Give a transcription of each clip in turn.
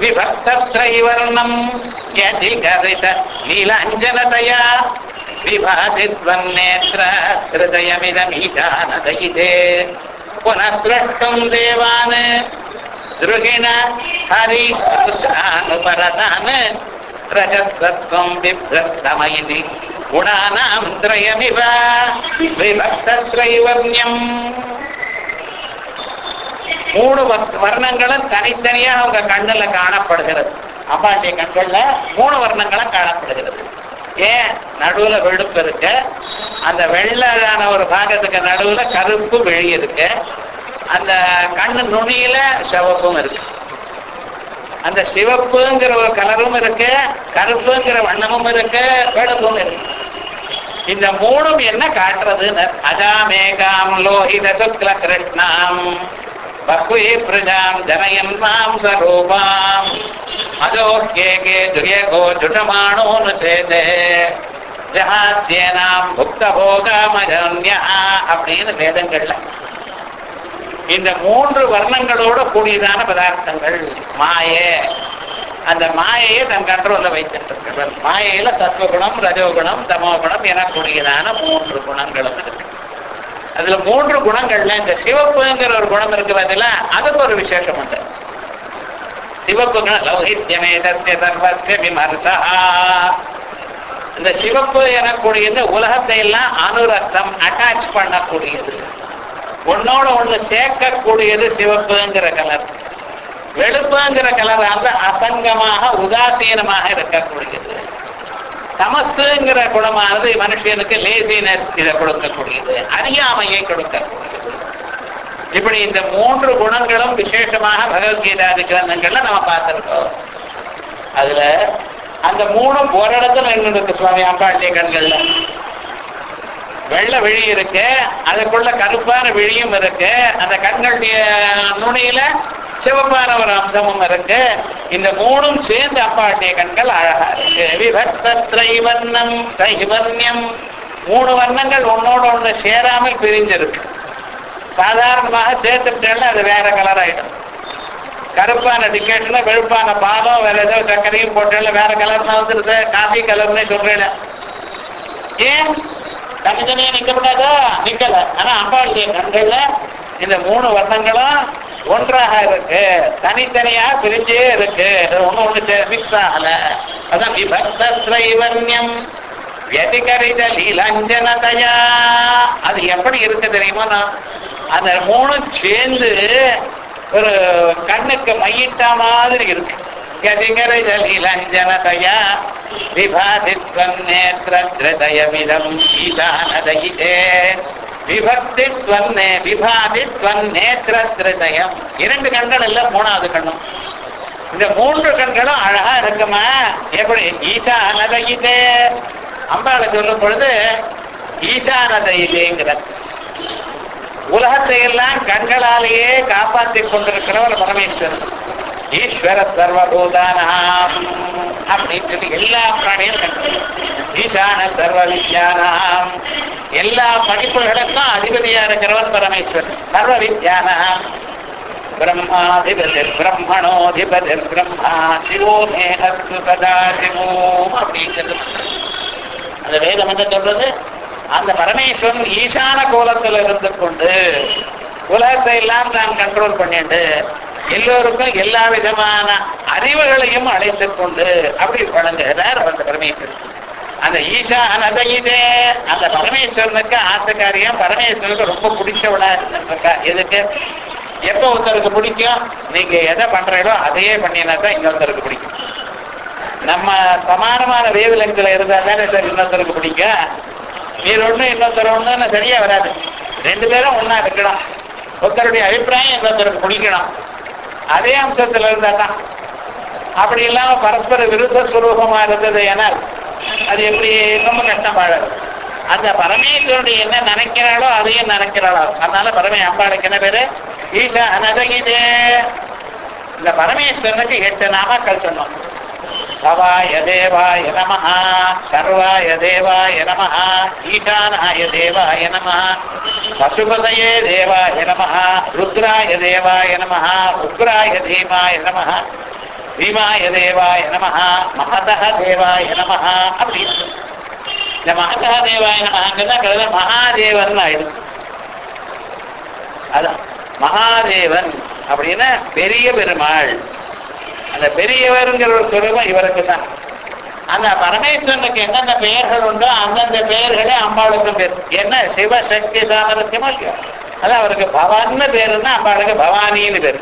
विभक्तत्रैवर्णम् व्यधिकरित नीलाञ्जनतया विभातित्वन्नेत्र हृदयमिदमीजानदयिते पुनः द्रष्टुम् देवान् दृगिण हरिनुपरतान् रजसत्त्वम् बिभ्रस्तमयति गुणानाम् त्रयमिव विभक्तत्रैवर्ण्यम् மூணு வர்ணங்களும் தனித்தனியா அவங்க கண்ணுல காணப்படுகிறது. அம்பாண்டிய கண்கள்ல மூணு வர்ணங்களும் காணப்படுகிறது. ஏன்? நடுவுல வெளுப்பு இருக்கு. அந்த வெள்ளான ஒரு பாகத்துக்கு நடுவுல கருப்பு வெளி இருக்கு. அந்த கண்ணு நுனியில சிவப்பும் இருக்கு. அந்த சிவப்புங்கிற ஒரு கலரும் இருக்கு கருப்புங்கிற வண்ணமும் இருக்கு வெளுப்பும் இருக்கு. இந்த மூணும் என்ன காட்டுறதுன்னு அதாமேகாம் லோஹித சுக்ல கிருஷ்ணாம். பக்வே பிரஜாம் ஜனயம் நாம் சரூபாம் அதோ கேகே கே துரியகோ ஜுடமானோனு சேதே ஜஹாத்யேனாம் புக்த போகாமஜன்யா அப்படின்னு வேதங்கள்ல. இந்த மூன்று வர்ணங்களோட கூடியதான பதார்த்தங்கள் மாயே. அந்த மாயையை தன் கண்ட்ரோல வைத்திருக்கிறார் மாயையில சத்வகுணம் ரஜோகுணம் தமோகுணம் எனக்கூடியதான மூன்று குணங்களும் இருக்கு. அதுல மூன்று குணங்கள்ல இந்த சிவப்புங்கிற ஒரு குணம் இருக்கு அதுக்கு ஒரு விசேஷம் உண்டு. சிவப்பு குணம் லௌகித்யமேதஸ்ய சர்வஸ்ய விமர்சா. இந்த சிவப்பு எனக்கூடியது உலகத்தை எல்லாம் அனுரத்தம் அட்டாச் பண்ணக்கூடியது. ஒன்னோட ஒண்ணு சேர்க்கக்கூடியது சிவப்புங்கிற கலர் வெளுப்புங்கிற கலர் அந்த அசங்கமாக உதாசீனமாக இருக்கக்கூடியது. தமசுங்கிற குணமானது மனுஷனுக்கு லேசினஸ் இதை கொடுக்கக்கூடியது அறியாமையை கொடுக்கக்கூடியது. இப்படி இந்த மூன்று குணங்களும் விசேஷமாக பகவத்கீதாதி கிரந்தங்கள்ல நம்ம பார்த்திருக்கோம். அதுல அந்த மூணும் ஒரு இடத்துல நின்று இருக்கு சுவாமி அம்பாண்டிய கண்கள்ல. வெள்ளை விழி இருக்கு அதுக்குள்ள கருப்பான விழியும் இருக்கு. அந்த கண்களுடைய நுனியில சிவபாரவர் அம்சமும் இருக்கு. இந்த மூணும் சேர்ந்து அப்பாட்டிய கண்கள் அழகா இருக்கு. விபக்த திரைவர்ணம் தைவர்ணியம். மூணு வர்ணங்கள் ஒன்னோட ஒண்ணு சேராமல் பிரிஞ்சிருக்கு. சாதாரணமாக சேர்த்துட்டேன்னா அது வேற கலர் ஆயிடும். கருப்பான டிக்கெட்ல வெளுப்பான பாதம் வேற ஏதோ சக்கரையும் போட்டேன்ல வேற கலர்னா வந்துருது. காஃபி கலர்னு சொல்றேன் ஏன்? தனித்தனியா நிக்கப்படாதா நிக்கல. ஆனா அம்பாளுடைய கண்கள்ல இந்த மூணு வர்ணங்களும் ஒன்றாக இருக்கு. தனித்தனியா பிரிஞ்சே இருக்கு. ஒண்ணு ஒண்ணு மிக்ஸ் ஆகல. அதான் விபக்த திரைவன்யம் வெதிகரித லீலஞ்சனதையா. அது எப்படி இருக்கு தெரியுமா? அந்த மூணும் சேர்ந்து ஒரு கண்ணுக்கு மையிட்ட மாதிரி இருக்கு. கதிகரித லீலஞ்சனதயா. விபாதித்வன்னேத்ரத்ரதயமிதம் விபாதி விபக்தித்வன்னே விபாதித்வன்னேத்ரத்ரதயம் இரண்டு கண்கள் இல்ல மூணாவது கண்ணும். இந்த மூன்று கண்களும் அழகா இருக்குமா? எப்படி? ஈசானதயிதே அம்பாளை சொல்லும் பொழுது ஈசானதயிதேங்கிற உலகத்தை எல்லாம் கண்களாலேயே காப்பாற்றிக் கொண்டிருக்கிறவர் பரமேஸ்வரன். ஈஸ்வர சர்வபூதானாம் அப்படின்னு சொல்லி எல்லா பிராணியும் ஈசான சர்வ வித்யானாம் எல்லா படிப்புகளுக்கும் அதிபதியா இருக்கிறவர் பரமேஸ்வரன் சர்வ வித்யானாம் பிரம்மாதிபதிர் பிரம்மணோதிபதிர் பிரம்மா சிவோ மேகத்து சதா சிவோம் அப்படிங்கிறது அந்த வேதம் என்ன சொல்றது அந்த பரமேஸ்வரன் ஈசான கோலத்தில் இருந்து கொண்டு உலகத்தை எல்லாம் நான் கண்ட்ரோல் பண்ணிட்டு எல்லோருக்கும் எல்லா விதமான அறிவுகளையும் அழைத்துக் கொண்டு அப்படி வழங்குகிறார் அந்த பரமேஸ்வரன் அந்த ஈசானதையிலே அந்த பரமேஸ்வரனுக்கு ஆசைக்காரியம் பரமேஸ்வரனுக்கு ரொம்ப பிடிச்சவளா இருந்திருக்கா? எதுக்கு? எப்ப ஒருத்தருக்கு பிடிக்கும்? நீங்க எதை பண்றீங்களோ அதையே பண்ணினா தான் இன்னொருத்தருக்கு பிடிக்கும். நம்ம சமானமான வேவலங்கில் இருந்தா தானே சார் இன்னொருத்தருக்கு பிடிக்கும். நீர் ஒண்ணு இன்னொருத்தர் ஒண்ணுன்னு சரியா வராது. ரெண்டு பேரும் ஒன்னா இருக்கணும். ஒருத்தருடைய அபிப்பிராயம் இன்னொருத்தருக்கு பிடிக்கணும். அதே அம்சத்தில் இருந்தா தான். அப்படி இல்லாம பரஸ்பர விருத்த சுரூபமா இருந்தது ஏனால் அது எப்படி ரொம்ப கஷ்டமாகாது அந்த பரமேஸ்வருடைய என்ன நினைக்கிறாளோ அதையும் நினைக்கிறாளோ. அதனால பரமே அம்பாளுக்கு என்ன பேரு? ஈஷா அனதகிதே. இந்த பரமேஸ்வரனுக்கு எட்டு நாமாக்கள் சொன்னோம். பவாய தேவாய நம சர்வாய தேவாய நம ஈசானாய தேவாய நம பசுபதையே தேவாய நம ருத்ராய தேவாய நம உக்ராய தீமாய நம பீமாய தேவாய நம மகத தேவாய நம அப்படி இந்த மகத தேவாய நமங்கிறதா கடையில் மகாதேவன் ஆயிடும் அதான் மகாதேவன் அப்படின்னா பெரிய பெருமாள் அந்த பெரியவருங்கிற ஒரு சுரூபம் இவருக்கு தான் அந்த பரமேஸ்வரனுக்கு எந்தெந்த பெயர்கள் உண்டோ அந்தந்த பெயர்களே அம்பாளுக்கு பேர். என்ன? சிவசக்தி சாமரத்தியமோ இல்லையோ அது அவருக்கு பவான்னு பேருன்னா அம்பாளுக்கு பவானின்னு பேரு.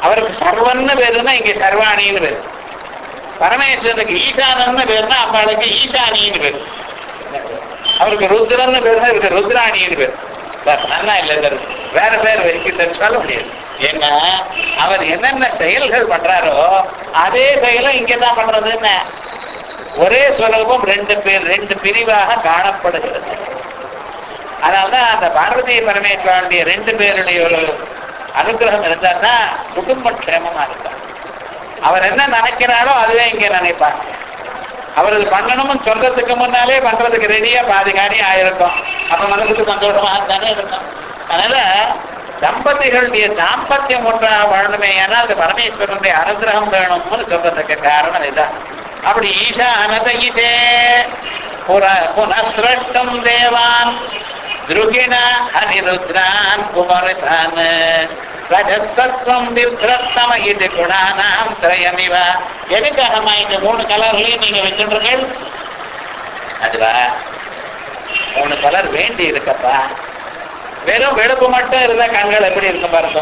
அவருக்கு சர்வன்னு பேருன்னா இங்க சர்வாணின்னு பேரு. பரமேஸ்வரனுக்கு ஈசானன்னு பேருன்னா அம்பாளுக்கு ஈசானின்னு பேர். அவருக்கு ருத்ரன்னு பேருன்னா இவருக்கு ருத்ராணின்னு பேரு. பஸ் நல்லா இல்லை இந்த வேற பேர் வைக்கின்றன்னு சொல்ல முடியாது ஏன்னா அவர் என்னென்ன செயல்கள் பண்றாரோ அதே செயலும் இங்கே தான் பண்றதுன்னு ஒரே சுலபம் ரெண்டு பேர் ரெண்டு பிரிவாக காணப்படுகிறது. அதனால்தான் அந்த பார்வதி பரமேஸ்வரனுடைய ரெண்டு பேருடைய ஒரு அனுகிரகம் இருந்தான்னா குடும்பம் க்ஷேமமா இருக்கும் அவர் என்ன நினைக்கிறாரோ அதுவே இங்க நினைப்பார். அவர் இது பண்ணணும்னு சொல்றதுக்கு முன்னாலே பண்றதுக்கு ரெடியா பாதி காரியம் ஆயிருக்கும். அப்ப மனசுக்கு சந்தோஷமாக தானே இருக்கும். அதனால தம்பதிகளுடைய தாம்பத்தியம் ஒன்றா வாழணுமே. ஏன்னா அது பரமேஸ்வரனுடைய அனுகிரகம் வேணும்னு சொல்றதுக்கு காரணம் இதுதான். அப்படி ஈசானதயிதே புற புனஸ்ரட்டும் தேவான். துருகிண ஹரிருத்ரான் குமரிதான் ரஜஸ்வத்வம் விப்ரத்தம இது குணானாம் திரயமிவ. எதுக்காகமா இந்த மூணு கலர்லயும் நீங்க வச்சுருங்கள் அதுவா மூணு கலர் வேண்டி இருக்கப்பா. வெறும் வெளுப்பு மட்டும் இருந்தா கண்கள் எப்படி இருக்கும் பாருங்க.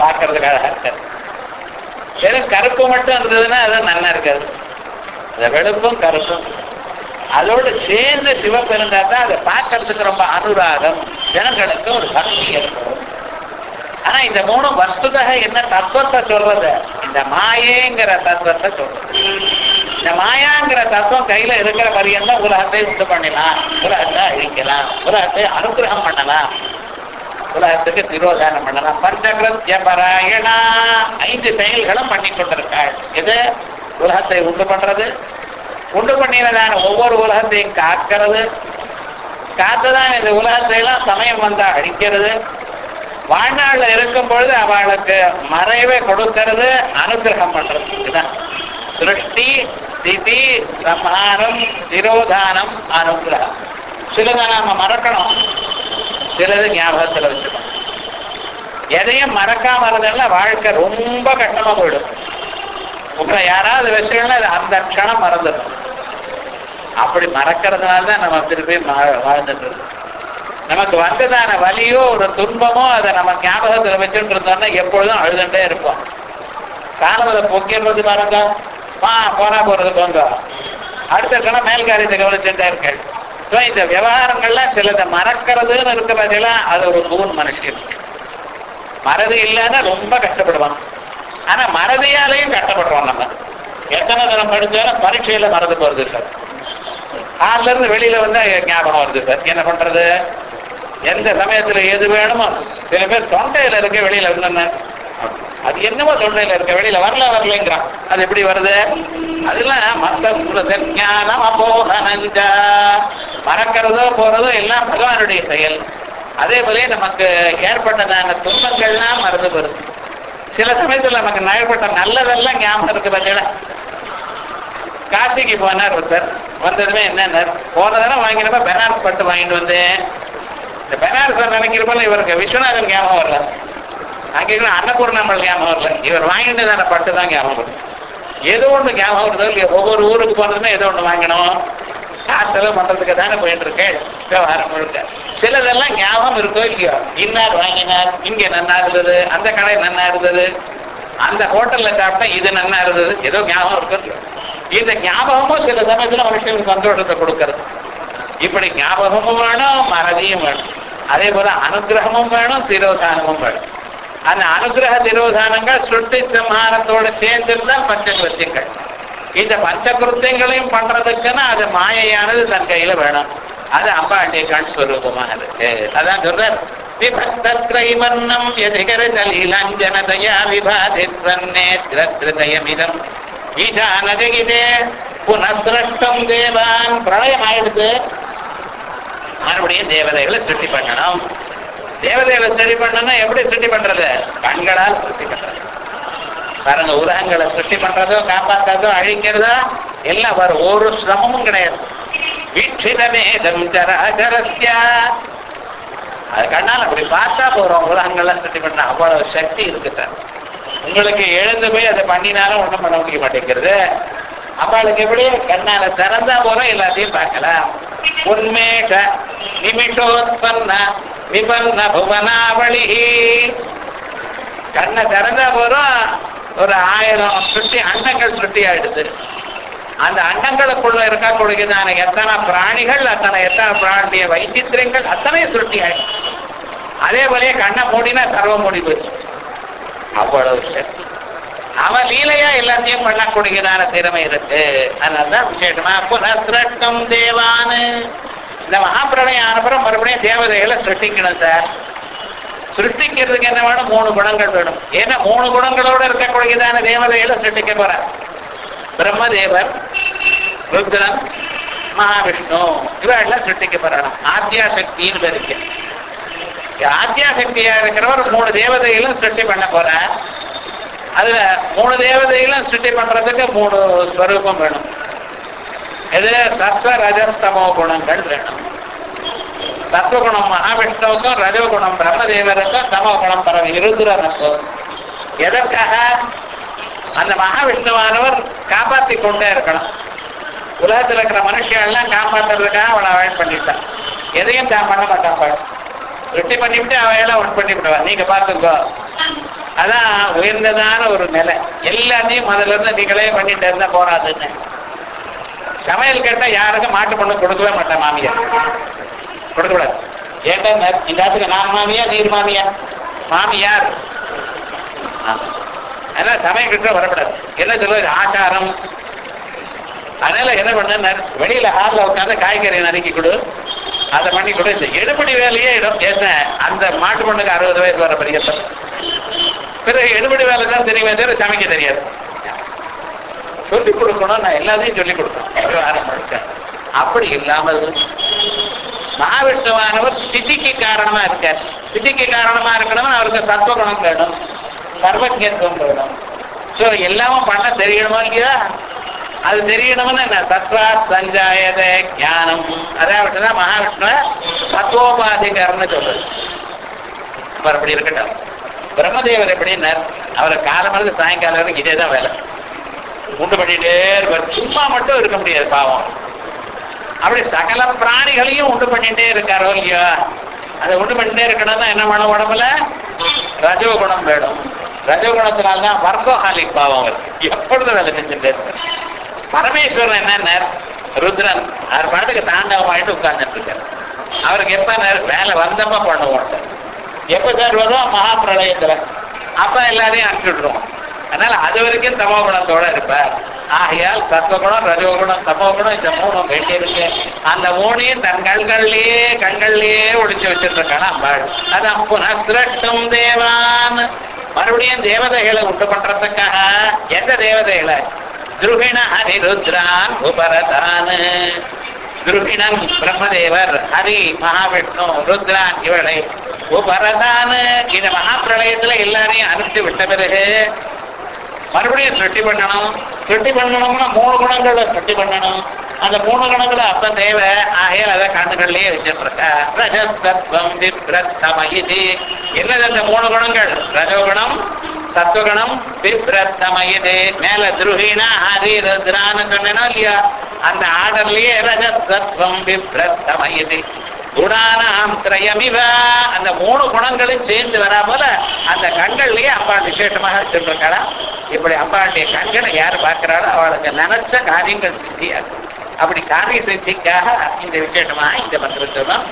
பார்க்கறதுக்கு அழகா இருக்காது வெறும் கருப்பு மட்டும் இருந்ததுன்னா அது நல்லா இருக்காது. இந்த வெளுப்பும் கருப்பும். அதோடு சேர்ந்து சிவப்பெருந்தா தான் அதை பார்க்கறதுக்கு ரொம்ப அனுராகம். ஜனங்களுக்கு ஒரு பக்தி ஏற்படும். ஆனா இந்த மூணு வஸ்துதாக என்ன தத்துவத்தை சொல்றது? இந்த மாயேங்கிற தத்துவத்தை சொல்றது. இந்த மாயாங்கிற தத்துவம் கையில இருக்கிற பரியந்தான் உலகத்தை உண்டு பண்ணலாம் உலகத்தை அழிக்கலாம். உலகத்தை அனுகிரகம் பண்ணலாம். உலகத்துக்கு திரோதானம் பண்ணலாம். பஞ்சகிருத்திய பராயணா ஐந்து செயல்களும் பண்ணி கொண்டிருக்காள். இது உலகத்தை உண்டு பண்றது. உண்டு பண்ணினதான ஒவ்வொரு உலகத்தையும் காக்கிறது. காத்துதான் இந்த உலகத்தை எல்லாம் சமயம் வந்தா அழிக்கிறது. வாழ்நாளில் இருக்கும் பொழுது அவளுக்கு மறைவை கொடுக்கிறது அனுகிரகம் பண்றது. இதுதான். சிருஷ்டி ஸ்திதி சம்ஹாரம் திரோதானம் அனுகிரகம். சிலதை நாம மறக்கணும். சிலது ஞாபகத்துல வச்சுக்கணும். எதையும் மறக்காம இருந்ததுன்னா வாழ்க்கை ரொம்ப கஷ்டமா போயிடும். உங்களை யாராவது விஷயம்னா அது அந்த க்ஷணம் மறந்துடும். அப்படி மறக்கிறதுனால தான் நம்ம திருப்பி வாழ்ந்துட்டு இருக்கோம். நமக்கு வந்ததான வலியோ ஒரு துன்பமோ அதை நம்ம ஞாபகத்துல வச்சுட்டு இருந்தோம்னா எப்பொழுதும் அழுதுண்டே இருப்போம். காலம் அதை பொக்கிடுறது பாருங்க. வா போனா போறது போங்க. அடுத்த கணம் மேல்காரியத்தை கவனிச்சுட்டே இருக்கேன். ஸோ இந்த விவகாரங்கள்ல சிலதை மறக்கிறதுன்னு இருக்கிறதெல்லாம் அது ஒரு நூல் மனுஷன். மறதி இல்லைன்னா ரொம்ப கஷ்டப்படுவான். ஆனா மறதியாலையும் கஷ்டப்படுறோம் நம்ம. எத்தனை தரம் படிச்சாலும் பரீட்சையில மறந்து போறது சார். காலில இருந்து வெளியில வந்தா ஞாபகம் வருது சார். என்ன பண்றது? எந்த சமயத்துல எது வேணுமோ சில பேர் தொண்டையில இருக்க வெளியில இருந்தேன்னு அது என்னமோ தொண்டையில இருக்க வெளியில வரல வரலைங்கிறான். அது எப்படி வருது? அதெல்லாம் மத்த ஞானம் மறக்கிறதோ போறதோ எல்லாம் பகவானுடைய செயல். அதே போல நமக்கு ஏற்பட்டதான துன்பங்கள்லாம் மறந்து போறது. சில சமயத்துல நமக்கு ஏற்பட்ட நல்லதெல்லாம் ஞாபகம் இருக்கு பார்த்தீங்களா காசிக்கு போனார் ஒருத்தர். வந்ததுமே என்னன்னா போன தடவை வாங்கினப்ப பெனாரஸ் பட்டு வாங்கிட்டு வந்தேன். இந்த பெனாரஸ் நினைக்கிறப்ப இவருக்கு விஸ்வநாதன் ஞாபகம் வரல. அங்கே அன்னபூர்ணாமல் ஞாபகம் வரல. இவர் வாங்கிட்டு தானே பட்டு தான் ஞாபகம் வருது. ஏதோ ஒன்று ஞாபகம் வருதோ இல்லையோ ஒவ்வொரு ஊருக்கு போனதுமே ஏதோ ஒன்று வாங்கணும். காசு செலவு பண்றதுக்கு தானே போயிட்டு இருக்கேன் விவகாரம் முழுக்க. சிலதெல்லாம் ஞாபகம் இருக்கோ இல்லையோ? இன்னார் வாங்கினார் இங்க நன்னா இருந்தது அந்த கடை நன்னா இருந்தது அந்த ஹோட்டல்ல சாப்பிட்டா இது நன்னா இருந்தது ஏதோ ஞாபகம் இருக்கோ இல்லையோ? இந்த ஞாபகமும் சில சமயத்துல மனுஷனுக்கு சந்தோஷத்தை கொடுக்கறது. இப்படி ஞாபகமும் வேணும் மறதியும் வேணும். அதே போல அனுகிரகமும் வேணும் திரோதானமும் வேணும். அந்த அனுகிரக திரோதானங்கள் சுட்டி சம்ஹாரத்தோடு சேர்ந்திருந்தால் பஞ்சகிருத்தியங்கள் இந்த பஞ்சகிருத்தியங்களையும் பண்றதுக்குன்னா அது மாயையானது தன் கையில வேணும். அது அம்பாண்டிய கண் ஸ்வரூபமாக இருக்கு அதான் சொல்றார். விபக்திரைவர்ணம் எதிகரதலீலஞ்சனதயா விபாதித்வன்னேத்ரத்ருதயமிதம் ஈசானஜகிதே புனஸ்ரஷ்டம் தேவான். பிரளயம் ஆயிடுது மறுபடியும் தேவதைகளை சுட்டி பண்ணணும். தேவதைகளை சரி பண்ணணும் எப்படி சுட்டி பண்றது? கண்களால் சுட்டி பண்றது. பாருங்க உலகங்களை சுட்டி பண்றதோ காப்பாத்துறதோ அழிக்கிறதோ எல்லாம் வரும் ஒரு சிரமமும் கிடையாது. வீட்சிதமேதம் சராச்சரஸ்யா அது கண்ணால் அப்படி பார்த்தா போறோம் உலகங்கள்லாம் சுட்டி பண்ண. அவ்வளவு சக்தி இருக்கு சார். உங்களுக்கு எழுந்து போய் அதை பண்ணினாலும் ஒண்ணும் பண்ண முடிய மாட்டேங்கிறது. அவளுக்கு எப்படி கண்ணால திறந்தா போறோம் எல்லாத்தையும் பார்க்கலாம். உண்மேஷ நிமிஷோத்பன்ன விபன்ன புவனாவளி கண்ணை திறந்தா போறோம் ஒரு ஆயிரம் சுட்டி அண்டங்கள் சுட்டி ஆயிடுது. அந்த அண்டங்களுக்குள்ள இருக்கக்கூடியதான எத்தனை பிராணிகள் அத்தனை எத்தனை பிராணிய வைச்சித்திரங்கள் அத்தனை சுட்டி ஆயிடுச்சு அதே போலயே கண்ணை மூடினா சர்வம் முடிவு போச்சு அவ்வளவு சக்தி. அவன் லீலையா எல்லாத்தையும் பண்ணக்கூடியதான திறமை இருக்கு. அதனாலதான் விசேஷமா புனஸ்திரட்டம் தேவானு. இந்த மகாபிரளயம் ஆனப்புறம் மறுபடியும் தேவதைகளை சிருஷ்டிக்கணும் சார். சிருஷ்டிக்கிறதுக்கு என்ன வேணும்? மூணு குணங்கள் வேணும். ஏன்னா மூணு குணங்களோட இருக்கக்கூடியதான தேவதைகளை சிருஷ்டிக்க போற. பிரம்மதேவர் ருத்ரன் மகாவிஷ்ணு இவெல்லாம் சிருஷ்டிக்க போறாங்க. ஆத்யா சக்தின்னு பேர் இருக்கு. ஆத்யா சக்தியா இருக்கிறவர் மூணு தேவதைகளும் சிருஷ்டி பண்ண போற அதுல மூணு தேவதைகளும் சுட்டி பண்றதுக்கு மூணு ஸ்வரூபம் வேணும். இது சத்வ ரஜஸ்தமோ குணங்கள் வேணும். சத்வகுணம் மகாவிஷ்ணுவுக்கும் ரஜோகுணம் பிரம்மதேவருக்கும் தமோ குணம் பரவ இருதுரனுக்கும் எதற்காக? அந்த மகாவிஷ்ணுவானவர் காப்பாத்தி கொண்டே இருக்கணும். உலகத்தில் இருக்கிற மனுஷன் எல்லாம் காப்பாத்துறதுக்காக அவனை அவாய்ட் பண்ணிட்டான். எதையும் தான் பண்ண மாட்டான் பாடு வெட்டி பண்ணிவிட்டு அவன் எல்லாம் ஒன் பண்ணி விடுவான் நீங்க பாத்துக்கோ அதான் உயர்ந்ததான ஒரு நிலை. எல்லாத்தையும் அதுல இருந்து நீங்களே பண்ணிட்டு இருந்தா போறாதுன்னு. சமையல் கேட்டா யாருக்கும் மாட்டு பொண்ணு கொடுக்கவே மாட்டேன் மாமியார். கொடுக்கக்கூடாது. ஏன்டா இந்த- இடத்துக்கு நான் மாமியா நீர் மாமியா? மாமியார். அதனால சமயம் கிட்ட வரக்கூடாது. என்ன சொல்வது ஆச்சாரம். அதனால என்ன பண்ண வெளியில ஹாலில் உட்காந்து காய்கறி நறுக்கி கொடு. அதை பண்ணி கொடு. இந்த எடுபடி வேலையே இடம். என்ன? அந்த மாட்டு பொண்ணுக்கு அறுபது வயசு வர பெரியப்ப பிறகு எடுபடி வேலை தான் தெரியுமே தவிர சமைக்க தெரியாது. சொல்லிக் கொடுக்கணும் நான் எல்லாத்தையும் சொல்லிக் கொடுக்கணும் அப்படி இல்லாமல் மகாவிஷ்ணுவானவர் ஸ்திதிக்கு காரணமா இருக்கார். ஸ்திதிக்கு காரணமா இருக்கணும் அவருக்கு சத்வகுணம் வேணும். சர்வஜத்துவம் வேணும். ஸோ எல்லாமும் பண்ண தெரியணுமா இல்லையா? அது தெரியணும்னு என்ன? சத்வா சஞ்சாயத ஞானம். அதாவது தான் மகாவிஷ்ணுவ சத்வோபாதிகர்னு சொல்றது. அப்படி இருக்கட்டும். பிரம்மதேவர் எப்படின்னார் அவர் காலமிருந்து சாயங்காலம் வரைக்கும் இதே தான் வேலை. உண்டு பண்ணிட்டே இருப்பார். சும்மா மட்டும் இருக்க முடியாது பாவம். அப்படி சகல பிராணிகளையும் உண்டு பண்ணிட்டே இருக்காரோ இல்லையா? அதை உண்டு பண்ணிட்டே இருக்கணும்னா என்ன வேணும் உடம்புல? ரஜோகுணம் வேணும். ரஜோகுணத்தினால்தான் வர்க்கோஹாலிக் பாவம் அவர் எப்பொழுதும் வேலை செஞ்சுட்டு பரமேஸ்வரன் என்னன்னா ருத்ரன் அவர் பாட்டுக்கு தாண்டவமாயிட்டு உட்கார்ந்துட்டு இருக்காரு. அவருக்கு எப்ப வேலை வேலை பண்ண மாட்டார் எப்ப சார் வரும் மகா பிரளயத்துல அப்ப எல்லாரையும் அனுப்பிச்சு விட்டுருவோம். அதனால அது வரைக்கும் தமோ குணத்தோட இருப்பார் ஆகையால் சத்வகுணம் ரஜோகுணம் தமோ குணம் இந்த மூணும் வேண்டியிருக்கு அந்த மூணையும் தன் கண்கள்லயே கண்கள்லயே ஒழிச்சு வச்சிருக்கான. அம்பாள் அதான் புனஸ்திரட்டும் தேவான். மறுபடியும் தேவதைகளை உண்டு பண்றதுக்காக எந்த தேவதைகளை? துருகிண ஹரிருத்ரான் உபரதான். துருகிணம் பிரம்மதேவர் ஹரி மகாவிஷ்ணு ருத்ரான் இவளை உபரதான். இந்த மகாபிரளயத்துல எல்லாரையும் அனுப்பிச்சு விட்ட பிறகு மறுபடியும் சுட்டி பண்ணணும். சுட்டி பண்ணணும்னா மூணு குணங்களை சுட்டி பண்ணணும். அந்த மூணு குணங்களை அப்ப தேவை. ஆகையால் அதை கண்ணுகள்லயே வச்சுட்டு இருக்கா விப்ரத்தமயிதி. என்னது அந்த மூணு குணங்கள்? ரஜோகுணம் சத்துவகுணம் விப்ரத்தமயிது. மேல துருகினா ஹரி ருத்ரான்னு சொன்னேனோ இல்லையா? அந்த ஆர்டர்லயே ரஜசத்வம் விப்ரத்தமயிது. குணானாம் திரயமிவ. அந்த மூணு குணங்களும் சேர்ந்து வரா போல அந்த கண்கள்லயே அப்பா விசேஷமாக வச்சிருக்காளா இப்படி அப்பாவுடைய கண்களை யார் பார்க்கிறாளோ அவளுக்கு நினைச்ச காரியங்கள் சித்தியாகும் அப்படி காரிய சித்திக்காக இந்த விசேஷமாக இந்த மந்திரத்தை தான்